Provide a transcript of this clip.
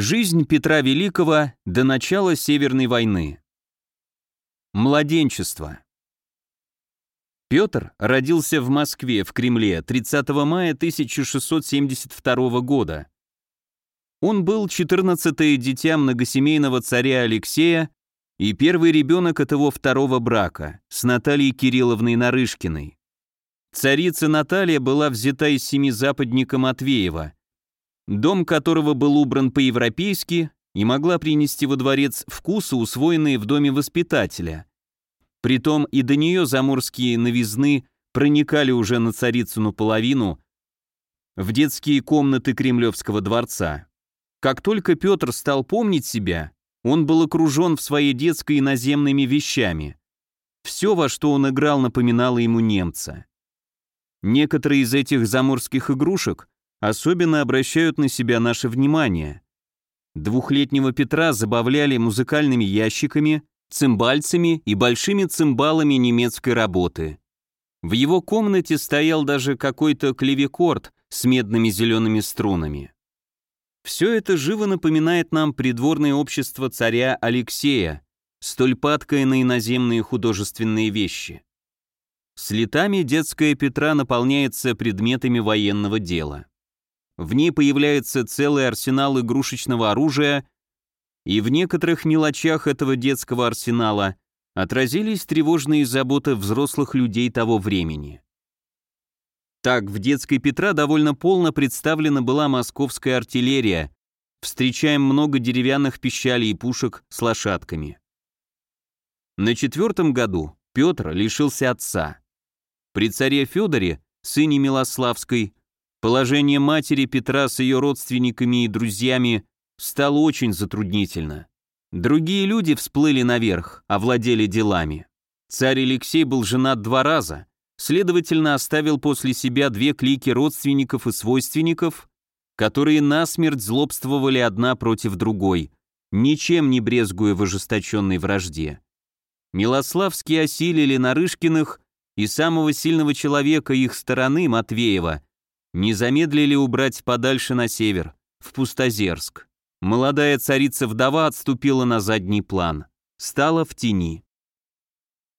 Жизнь Петра Великого до начала Северной войны. Младенчество. Петр родился в Москве, в Кремле, 30 мая 1672 года. Он был 14-е дитя многосемейного царя Алексея и первый ребенок от его второго брака с Натальей Кирилловной Нарышкиной. Царица Наталья была взята из семи западника Матвеева, дом которого был убран по-европейски и могла принести во дворец вкусы, усвоенные в доме воспитателя. Притом и до нее заморские новизны проникали уже на царицыну половину в детские комнаты Кремлевского дворца. Как только Петр стал помнить себя, он был окружен в своей детской иноземными вещами. Все, во что он играл, напоминало ему немца. Некоторые из этих заморских игрушек особенно обращают на себя наше внимание. Двухлетнего Петра забавляли музыкальными ящиками, цимбальцами и большими цимбалами немецкой работы. В его комнате стоял даже какой-то клевикорд с медными зелеными струнами. Все это живо напоминает нам придворное общество царя Алексея, столь падкое на иноземные художественные вещи. С летами детская Петра наполняется предметами военного дела. В ней появляется целый арсенал игрушечного оружия, и в некоторых мелочах этого детского арсенала отразились тревожные заботы взрослых людей того времени. Так, в детской Петра довольно полно представлена была московская артиллерия, встречаем много деревянных пищалей и пушек с лошадками. На четвертом году Петр лишился отца. При царе Федоре, сыне Милославской, Положение матери Петра с ее родственниками и друзьями стало очень затруднительно. Другие люди всплыли наверх, овладели делами. Царь Алексей был женат два раза, следовательно, оставил после себя две клики родственников и свойственников, которые насмерть злобствовали одна против другой, ничем не брезгуя в ожесточенной вражде. Милославские осилили Нарышкиных и самого сильного человека их стороны, Матвеева, не замедлили убрать подальше на север, в Пустозерск. Молодая царица-вдова отступила на задний план, стала в тени.